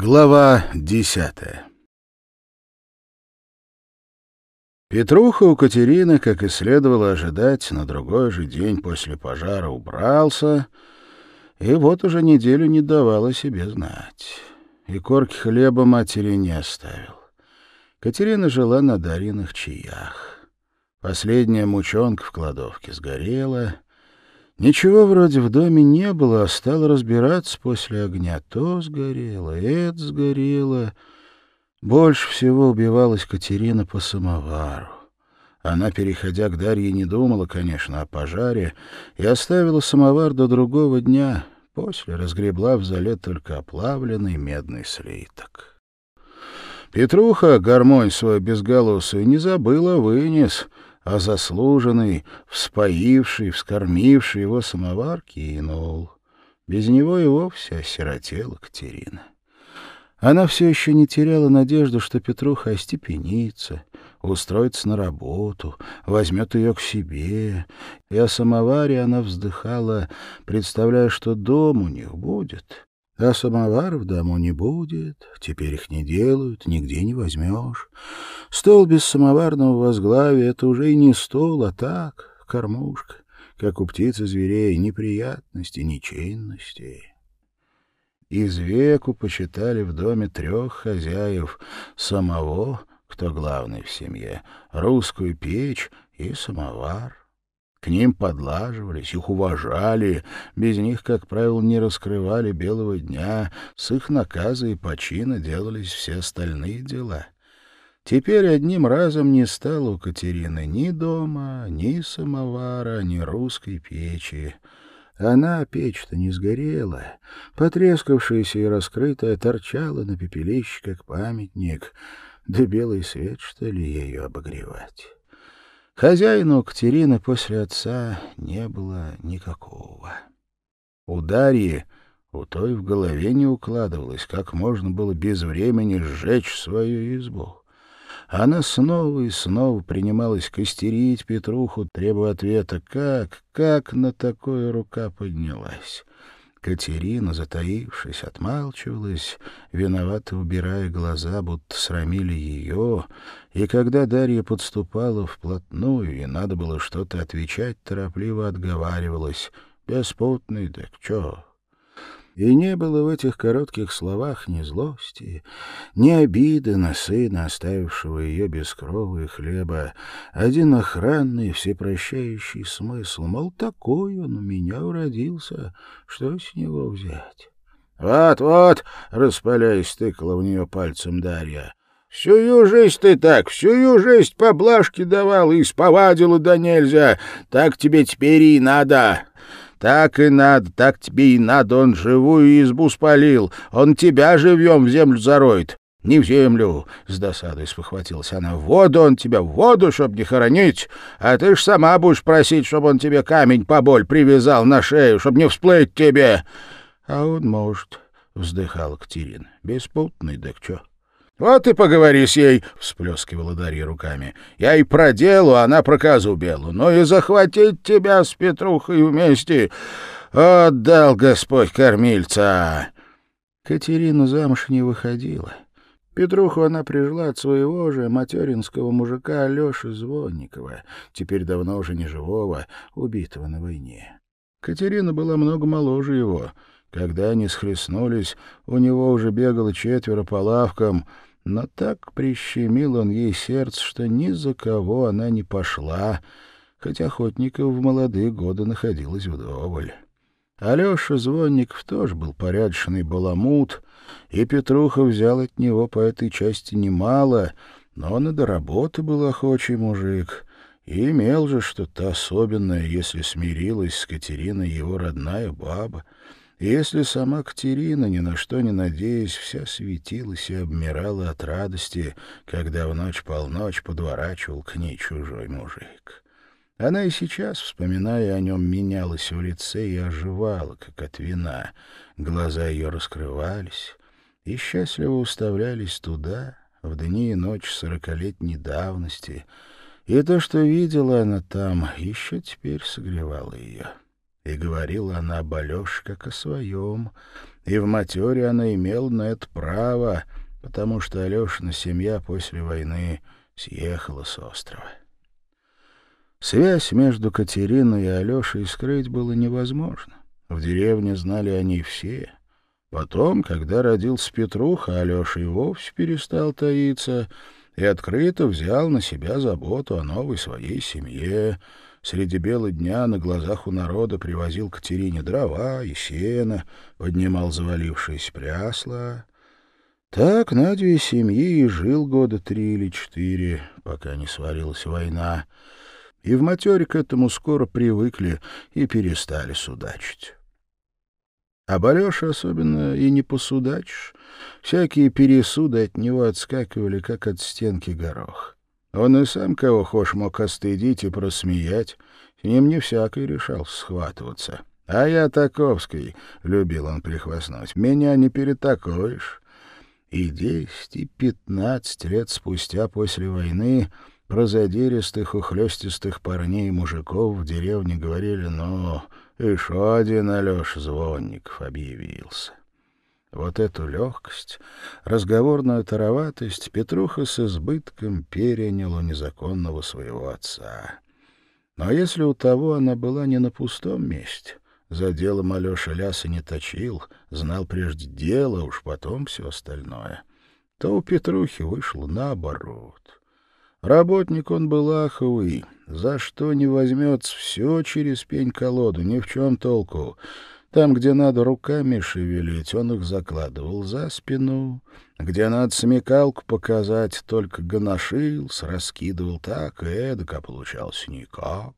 Глава десятая Петруха у Катерины, как и следовало ожидать, на другой же день после пожара убрался, и вот уже неделю не давал о себе знать. И корки хлеба матери не оставил. Катерина жила на Дариных чаях. Последняя мучонка в кладовке сгорела — Ничего вроде в доме не было, а стал разбираться после огня. То сгорело, это сгорело. Больше всего убивалась Катерина по самовару. Она, переходя к Дарье, не думала, конечно, о пожаре и оставила самовар до другого дня. После разгребла в зале только оплавленный медный слиток. Петруха, гармонь свою безголосую, не забыла, вынес — а заслуженный, вспоивший, вскормивший его самовар кинул. Без него и вовсе осиротела Катерина. Она все еще не теряла надежду, что Петруха остепенится, устроится на работу, возьмет ее к себе. И о самоваре она вздыхала, представляя, что дом у них будет, а самовар в дому не будет, теперь их не делают, нигде не возьмешь. Стол без самоварного возглавия — это уже и не стол, а так, кормушка, как у птиц и зверей, неприятности, ничейности. Из веку почитали в доме трех хозяев — самого, кто главный в семье, русскую печь и самовар. К ним подлаживались, их уважали, без них, как правило, не раскрывали белого дня, с их наказа и почина делались все остальные дела. Теперь одним разом не стало у Катерины ни дома, ни самовара, ни русской печи. Она, печь-то, не сгорела, потрескавшаяся и раскрытая, торчала на пепелище, как памятник, да белый свет, что ли, ее обогревать. Хозяина у Катерины после отца не было никакого. У Дарьи у той в голове не укладывалось, как можно было без времени сжечь свою избу. Она снова и снова принималась костерить Петруху, требуя ответа, как, как на такое рука поднялась. Катерина, затаившись, отмалчивалась, виновато убирая глаза, будто срамили ее, и когда Дарья подступала вплотную, и надо было что-то отвечать, торопливо отговаривалась. «Беспутный, да чё?» И не было в этих коротких словах ни злости, ни обиды на сына, оставившего ее без крова и хлеба, один охранный, всепрощающий смысл, мол, такой он у меня уродился, что с него взять? «Вот, вот!» — распаляясь, тыкала в нее пальцем Дарья. Всю жизнь ты так, всю жизнь поблажки давал и сповадила да нельзя. Так тебе теперь и надо. Так и надо, так тебе и надо, он живую избу спалил, он тебя живьем в землю зароет. Не в землю, — с досадой спохватилась она, — воду он тебя, воду, чтоб не хоронить, а ты ж сама будешь просить, чтобы он тебе камень по боль привязал на шею, чтоб не всплыть тебе. — А он может, — вздыхал Катерин, — беспутный, да к чё. «Вот и поговори с ей», — всплескивала Дарья руками. «Я и про делу, а она про козу белу. Ну и захватить тебя с Петрухой вместе. Отдал Господь кормильца». Катерина замуж не выходила. Петруху она прижила от своего же материнского мужика Алеши Звонникова, теперь давно уже не живого, убитого на войне. Катерина была много моложе его. Когда они схлестнулись, у него уже бегало четверо по лавкам — но так прищемил он ей сердце, что ни за кого она не пошла, хотя охотников в молодые годы находилась вдоволь. Алеша Звонников тоже был порядочный баламут, и Петруха взял от него по этой части немало, но он и до работы был охочий мужик, и имел же что-то особенное, если смирилась с Катериной его родная баба. Если сама Катерина, ни на что не надеясь, вся светилась и обмирала от радости, когда в ночь-полночь подворачивал к ней чужой мужик. Она и сейчас, вспоминая о нем, менялась в лице и оживала, как от вина. Глаза ее раскрывались и счастливо уставлялись туда, в дни и ночь сорокалетней давности, и то, что видела она там, еще теперь согревало ее. И говорила она об Алёше как о своем, и в матере она имела на это право, потому что Алешина семья после войны съехала с острова. Связь между Катериной и Алешей скрыть было невозможно. В деревне знали они все. Потом, когда родился Петруха, Алеша и вовсе перестал таиться и открыто взял на себя заботу о новой своей семье. Среди бела дня на глазах у народа привозил Катерине дрова и сено, поднимал завалившиеся прясла. Так на две семьи и жил года три или четыре, пока не сварилась война. И в матере к этому скоро привыкли и перестали судачить. А Алёше особенно и не посудачишь. Всякие пересуды от него отскакивали, как от стенки горох. Он и сам кого хошь мог остыдить и просмеять. С ним не всякий решал схватываться. А я таковский, — любил он прихвастнуть, — меня не перетакуешь. И десять, и пятнадцать лет спустя после войны про задиристых, ухлёстистых парней и мужиков в деревне говорили, ну, еще один Алеша Звонников объявился. Вот эту легкость, разговорную тароватость Петруха с избытком перенял у незаконного своего отца. Но если у того она была не на пустом месте, за делом Алеша ляса не точил, знал прежде дело, уж потом все остальное, то у Петрухи вышло наоборот. Работник он был аховый, за что не возьмется, все через пень-колоду, ни в чем толку. Там, где надо руками шевелить, он их закладывал за спину. Где надо смекалку показать, только гоношился, раскидывал так и эдак, а получалось никак.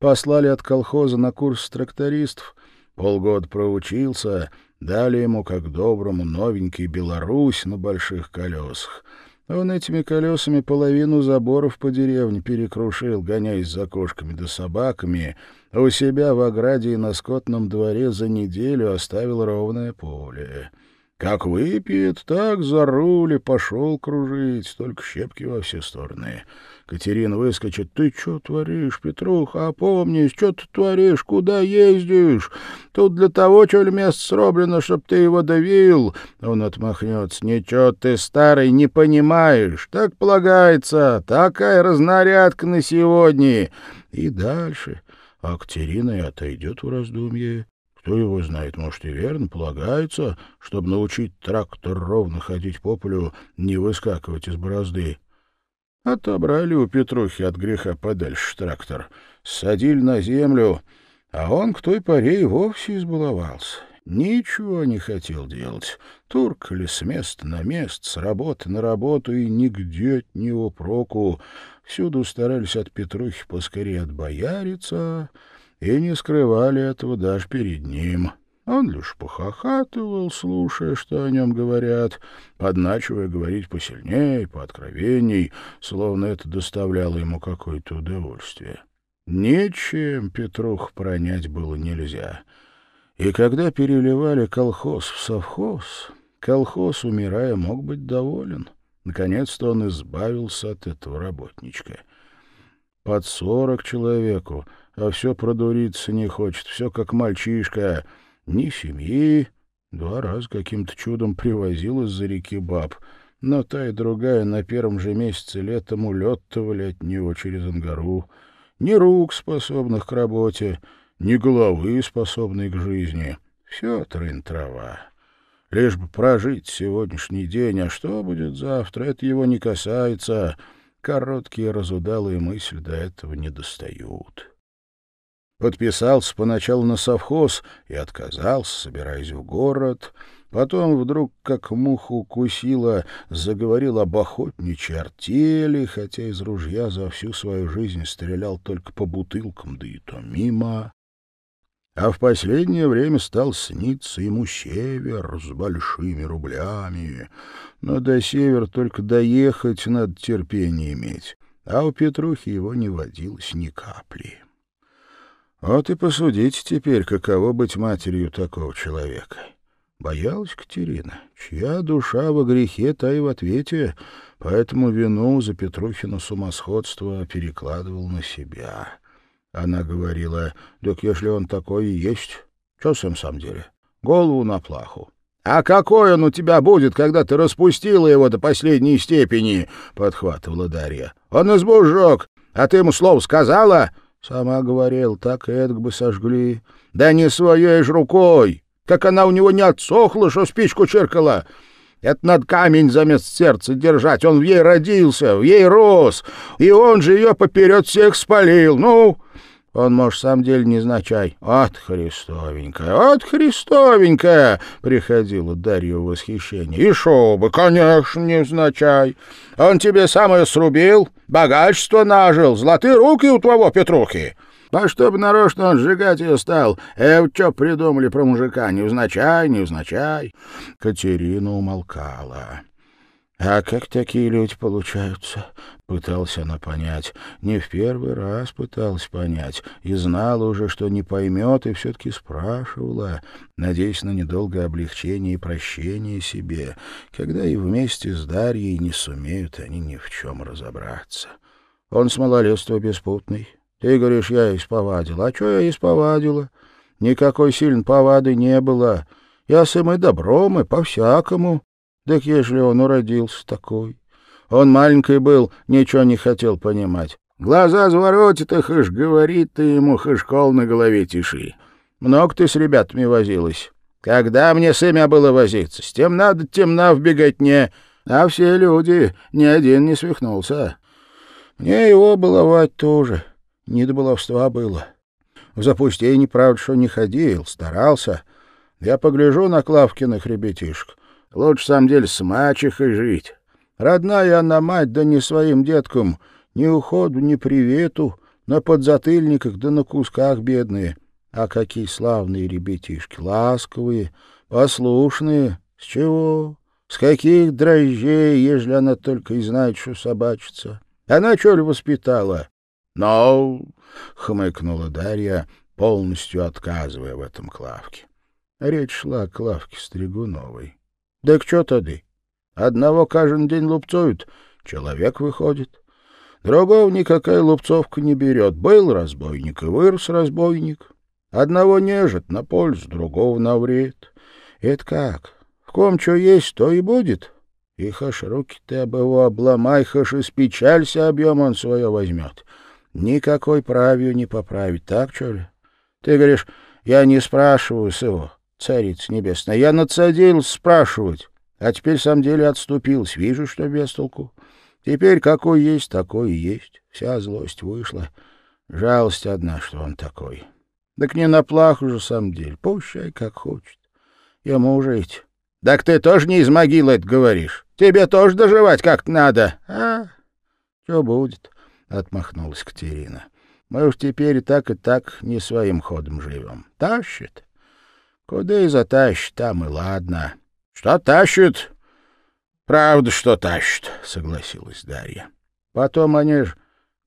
Послали от колхоза на курс трактористов, полгода проучился, дали ему, как доброму, новенький Беларусь на больших колесах — он этими колесами половину заборов по деревне перекрушил, гоняясь за кошками да собаками, а у себя в ограде и на скотном дворе за неделю оставил ровное поле. Как выпьет, так за руль и пошел кружить, только щепки во все стороны. Катерина выскочит. «Ты что творишь, Петруха? Опомнись, что ты творишь? Куда ездишь? Тут для того, место сроблено, чтоб ты его давил?» Он отмахнется. «Ничего ты, старый, не понимаешь. Так полагается. Такая разнарядка на сегодня». И дальше. А Катерина и отойдет в раздумье. Кто его знает, может, и верно полагается, чтобы научить трактор ровно ходить по полю, не выскакивать из борозды. Отобрали у Петрухи от греха подальше трактор, садили на землю, а он к той поре и вовсе избаловался. Ничего не хотел делать. Туркали с места на место, с работы на работу, и нигде от него проку. Всюду старались от Петрухи поскорее отбояриться, и не скрывали этого даже перед ним. Он лишь похохатывал, слушая, что о нем говорят, подначивая говорить посильнее, пооткровенней, словно это доставляло ему какое-то удовольствие. Ничем Петрух пронять было нельзя. И когда переливали колхоз в совхоз, колхоз, умирая, мог быть доволен. Наконец-то он избавился от этого работничка. Под сорок человеку, а все продуриться не хочет, все как мальчишка — ни семьи. Два раза каким-то чудом привозил из-за реки баб, но та и другая на первом же месяце летом улетывали от него через Ангару. Ни рук, способных к работе, ни головы, способной к жизни. Все трын-трава. Лишь бы прожить сегодняшний день, а что будет завтра, это его не касается. Короткие разудалые мысли до этого не достают. Подписался поначалу на совхоз и отказался, собираясь в город. Потом вдруг, как муху укусила, заговорил об охотничьей артели, хотя из ружья за всю свою жизнь стрелял только по бутылкам, да и то мимо. А в последнее время стал сниться ему север с большими рублями. Но до север только доехать надо терпение иметь, а у Петрухи его не водилось ни капли. Вот и посудите теперь, каково быть матерью такого человека. Боялась Катерина, чья душа во грехе, та и в ответе, поэтому вину за Петрухина сумасходство перекладывал на себя. Она говорила, так если он такой и есть, что с ним самом деле? Голову на плаху. «А какой он у тебя будет, когда ты распустила его до последней степени?» — подхватывала Дарья. «Он сжег, а ты ему слово сказала?» Сама говорил, так эдак бы сожгли. «Да не своей ж рукой! Как она у него не отсохла, что спичку черкала!» Это над камень замест сердца держать. Он в ей родился, в ей рос, и он же ее поперед всех спалил. Ну, он, может, сам деле не значай. От Христовенькая, от Христовенькая! Приходила Дарья в восхищение. И шо бы, конечно, не значай. Он тебе самое срубил, богатство нажил, золотые руки у твоего Петрухи. А чтобы нарочно он сжигать ее стал, э, что придумали про мужика? Невзначай, невзначай. Катерина умолкала. «А как такие люди получаются?» — пытался она понять. Не в первый раз пыталась понять. И знала уже, что не поймет, и все-таки спрашивала, надеясь на недолгое облегчение и прощение себе, когда и вместе с Дарьей не сумеют они ни в чем разобраться. Он с малолетства беспутный. Ты говоришь, я исповадила. А что я исповадила? Никакой сильной повады не было. Я с им и добром, и по-всякому. Так ежели он уродился такой. Он маленький был, ничего не хотел понимать. Глаза заворотит, и хыш говорит ты ему, хыш кол на голове тиши. Много ты с ребятами возилась. Когда мне с имя было возиться? С тем надо, темна вбегать не... А все люди, ни один не свихнулся. Мне его баловать тоже. Не до баловства было. В запустении, правда, что не ходил, старался. Я погляжу на Клавкиных ребятишек. Лучше, в самом деле, с мачехой жить. Родная она мать, да не своим деткам. Ни уходу, ни привету. На подзатыльниках да на кусках бедные. А какие славные ребятишки, ласковые, послушные. С чего? С каких дрожжей, ежели она только и знает, что собачится? Она что ли воспитала? «Но!» — хмыкнула Дарья, полностью отказывая в этом Клавке. Речь шла о Клавке Стригуновой. Так что тады? Одного каждый день лупцуют, человек выходит. Другого никакая лупцовка не берет. Был разбойник и вырос разбойник. Одного нежит на пользу, другого на вред. Это как? В ком что есть, то и будет. И хаш руки ты об его обломай, хаш из печалься объем он свое возьмет. Никакой правью не поправить, так что ли? Ты говоришь, я не спрашиваю его. Царица небесная, я надсадился спрашивать, а теперь в самом деле отступился. Вижу, что без толку. Теперь какой есть, такой и есть. Вся злость вышла. Жалость одна, что он такой. Так не на плах уже, в самом деле. Пущай, как хочет. Ему жить. Так ты тоже не из могилы это говоришь. Тебе тоже доживать как-то надо. А, что будет? — отмахнулась Катерина. Мы уж теперь и так, и так не своим ходом живем. Тащит. Куда и затащит, там и ладно. — Что тащит? — Правда, что тащит, — согласилась Дарья. — Потом они ж,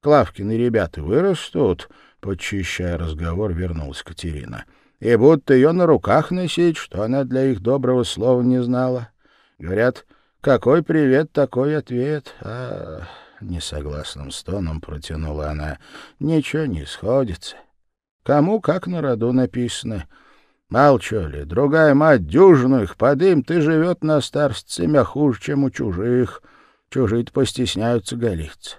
Клавкины ребята, вырастут, — подчищая разговор, вернулась Катерина. — И будто ее на руках носить, что она для их доброго слова не знала. Говорят, какой привет, такой ответ. А несогласным стоном протянула она. Ничего не сходится. Кому как на роду написано — Молчу ли, другая мать дюжину их подым, ты живет на старость семя хуже, чем у чужих. Чужие постесняются голиться.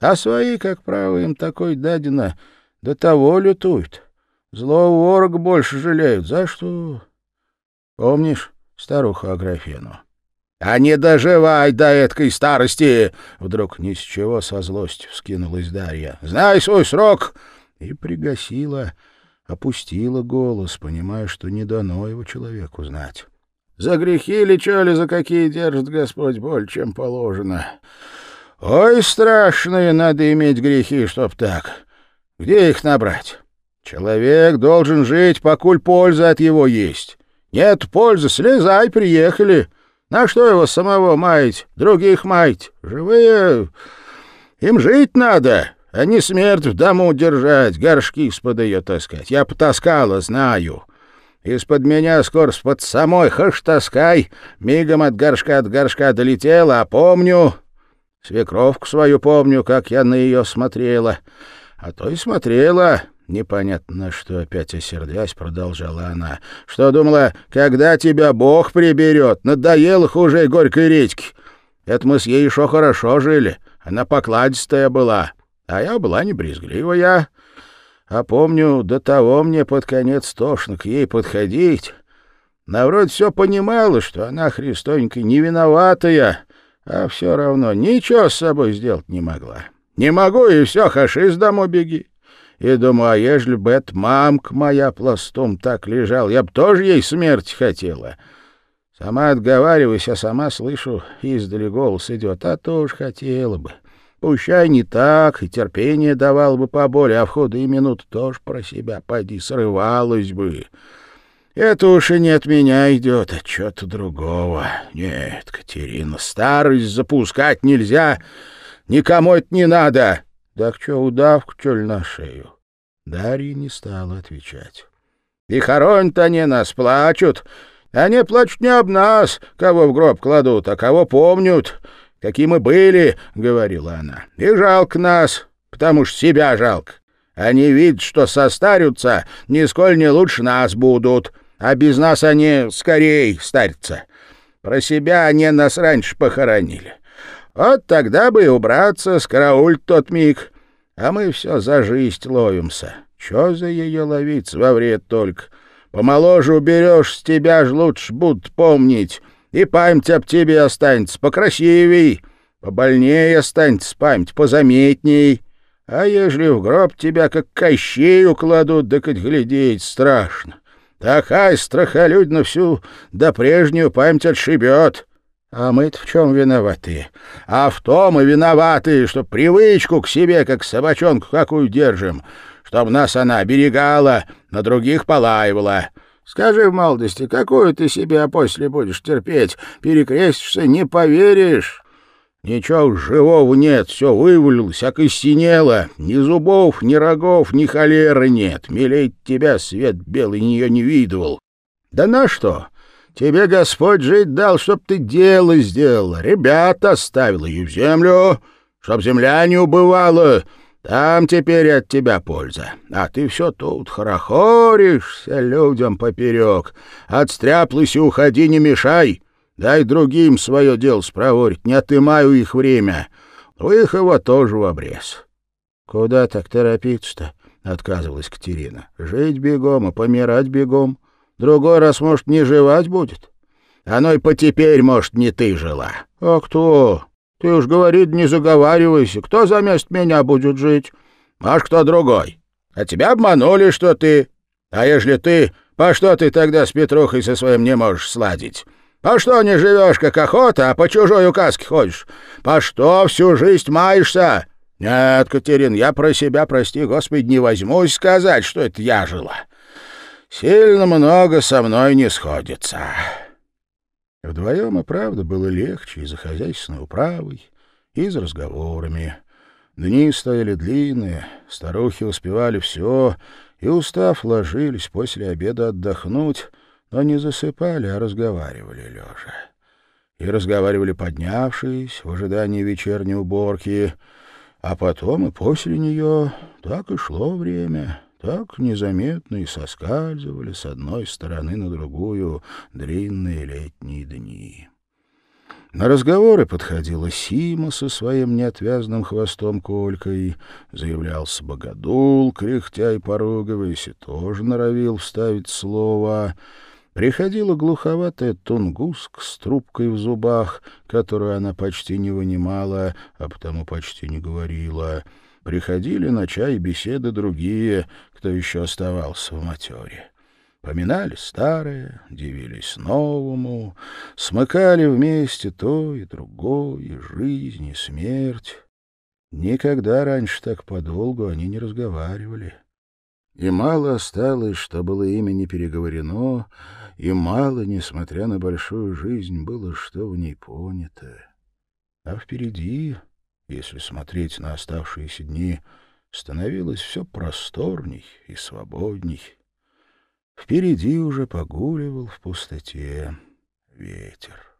А свои, как правило, им такой дадено, до того лютуют. Злого ворог больше жалеют. За что? Помнишь старуху Аграфену? — А не доживай до эткой старости! — вдруг ни с чего со злостью вскинулась Дарья. — Знай свой срок! И пригасила опустила голос, понимая, что не дано его человеку знать. «За грехи ли, чё ли, за какие держит Господь боль, чем положено? Ой, страшные надо иметь грехи, чтоб так. Где их набрать? Человек должен жить, покуль польза от его есть. Нет пользы, слезай, приехали. На что его самого маять, других маять? Живые... Им жить надо, а не смерть в дому держать, горшки из-под ее таскать. Я потаскала, знаю. Из-под меня скоро под самой хаш таскай, мигом от горшка от горшка долетела, а помню... Свекровку свою помню, как я на ее смотрела. А то и смотрела, непонятно что опять осердясь, продолжала она. Что думала, когда тебя Бог приберет? Надоело хуже горькой редьки. Это мы с ей еще хорошо жили. Она покладистая была, а я была не брезгливая. А помню, до того мне под конец тошно к ей подходить. Народ все понимала, что она, Христонька, не виноватая, а все равно ничего с собой сделать не могла. Не могу, и все, хаши с дому беги. И думаю, а ежели бы эта мамка моя пластом так лежал, я б тоже ей смерть хотела. Сама отговариваюсь, а сама слышу, издали голос идет, а тоже хотела бы. Пущай не так, и терпение давал бы поболее, а в ходы и минут тоже про себя поди срывалась бы. Это уж и не от меня идет, а чего-то другого. Нет, Катерина, старость запускать нельзя, никому это не надо. Так что, удавку, что ли, на шею? Дарья не стала отвечать. И хоронят они нас, плачут. Они плачут не об нас, кого в гроб кладут, а кого помнят, какие мы были, — говорила она. И жалко нас, потому что себя жалко. Они видят, что состарятся, нисколь не лучше нас будут, а без нас они скорее старятся. Про себя они нас раньше похоронили. Вот тогда бы и убраться, скарауль тот миг, а мы все за жизнь ловимся. Че за ее ловить во вред только? Помоложе уберешь, с тебя ж лучше будут помнить, и память об тебе останется покрасивей, побольнее останется память, позаметней. А ежели в гроб тебя как кощей укладут, да хоть глядеть страшно. Такая страхолюдина всю до прежнюю память отшибет. А мы-то в чем виноваты? А в том и виноваты, что привычку к себе, как собачонку какую держим, чтоб нас она оберегала, на других полаивала. Скажи в молодости, какую ты себе после будешь терпеть? Перекрестишься, не поверишь. Ничего живого нет, все вывалилось, окостенело. Ни зубов, ни рогов, ни холеры нет. Милей тебя свет белый нее не видывал. Да на что? Тебе Господь жить дал, чтоб ты дело сделала, ребят оставила и в землю, чтоб земля не убывала. Там теперь от тебя польза. А ты все тут хорохоришься людям поперек. Отстряплась и уходи, не мешай. Дай другим свое дело спроворить, не отымаю их время. У их его тоже в обрез. — Куда так торопиться-то? — отказывалась Катерина. — Жить бегом, а помирать бегом. Другой раз, может, не жевать будет. Оно и по теперь, может, не ты жила. — А кто? Ты уж, говорит, не заговаривайся. Кто за место меня будет жить? Аж кто другой. А тебя обманули, что ты. А ежели ты, по что ты тогда с Петрухой со своим не можешь сладить? По что не живешь, как охота, а по чужой указке ходишь? По что всю жизнь маешься? Нет, Катерин, я про себя, прости господи, не возьмусь сказать, что это я жила. Сильно много со мной не сходится». Вдвоем и правда было легче и за хозяйственной управой, и за разговорами. Дни стояли длинные, старухи успевали все, и, устав, ложились после обеда отдохнуть, но не засыпали, а разговаривали лежа. И разговаривали поднявшись, в ожидании вечерней уборки, а потом и после нее так и шло время — так незаметно и соскальзывали с одной стороны на другую длинные летние дни. На разговоры подходила Сима со своим неотвязным хвостом Колькой, заявлялся Богодул, кряхтя и поругиваясь, и тоже норовил вставить слово. Приходила глуховатая тунгуска с трубкой в зубах, которую она почти не вынимала, а потому почти не говорила — Приходили на чай беседы другие, кто еще оставался в матере. Поминали старое, дивились новому, смыкали вместе то и другое, жизнь, и смерть. Никогда раньше так подолгу они не разговаривали. И мало осталось, что было ими не переговорено, и мало, несмотря на большую жизнь, было что в ней понято. А впереди если смотреть на оставшиеся дни, становилось все просторней и свободней. Впереди уже погуливал в пустоте ветер.